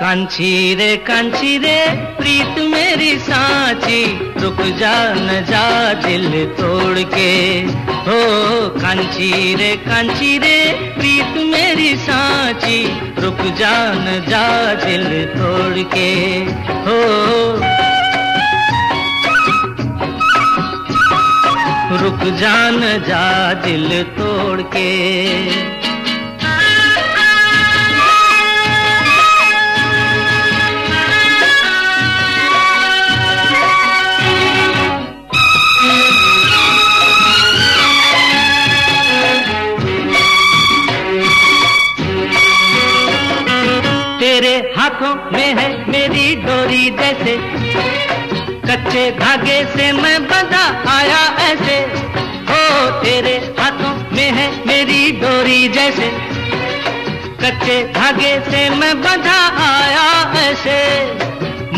कांची रे कांची रे प्रीत मेरी सांची, रुक जा, न जा दिल तोड़ के। हो कांची रे कांची रे प्रीत मेरी सांची, रुक जा, न जा दिल तोड़ के। हो। रुक जान जा दिल तोड़ के। हाथों में है मेरी डोरी जैसे। कच्चे धागे से मैं बंधा आया ऐसे। हो तेरे हाथों में है मेरी डोरी जैसे। कच्चे धागे से मैं बंधा आया ऐसे।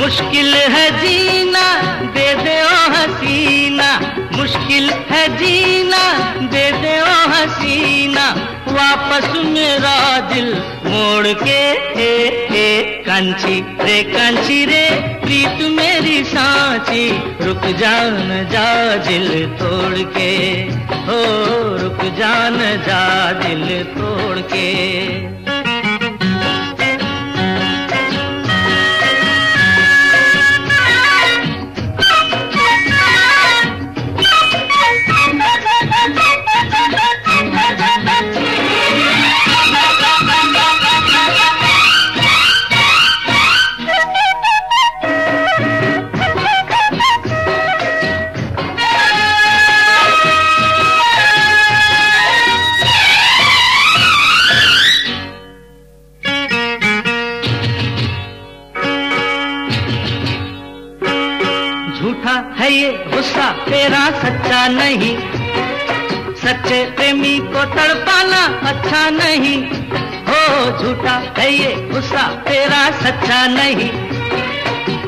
मुश्किल है जीना वापस मेरा दिल मोड़ के ए, ए, कंची रे कंची रे प्रीत मेरी सांची रुक जान जा दिल तोड़ के हो रुक जान जा दिल तोड़ के। झूठा है ये गुस्सा, तेरा सच्चा नहीं। सच्चे प्रेमी को तड़पाना अच्छा नहीं। हो, झूठा है ये गुस्सा, तेरा सच्चा नहीं।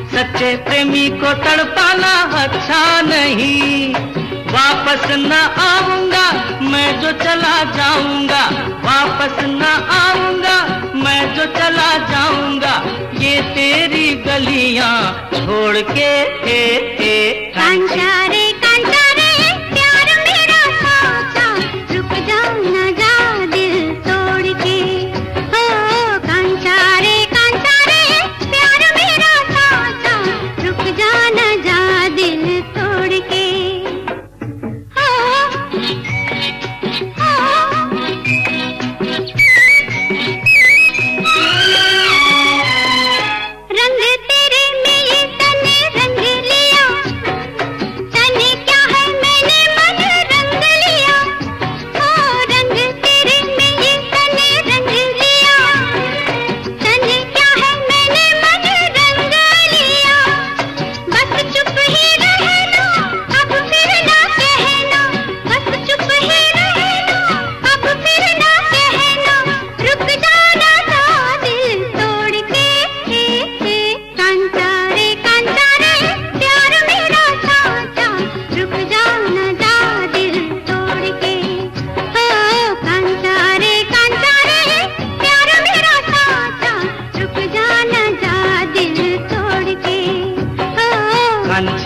सच्चे प्रेमी को तड़पाना अच्छा नहीं। वापस न आऊँगा मैं जो चला जाऊँगा वापस न आऊँगा मैं जो चला जाऊँगा ये तेरी गलियाँ छोड़ के ए, ए,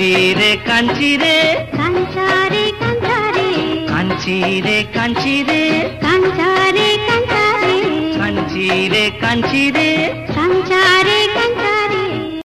कांची रे कांची रे कांचा रे कांचा रे कांची रे कांची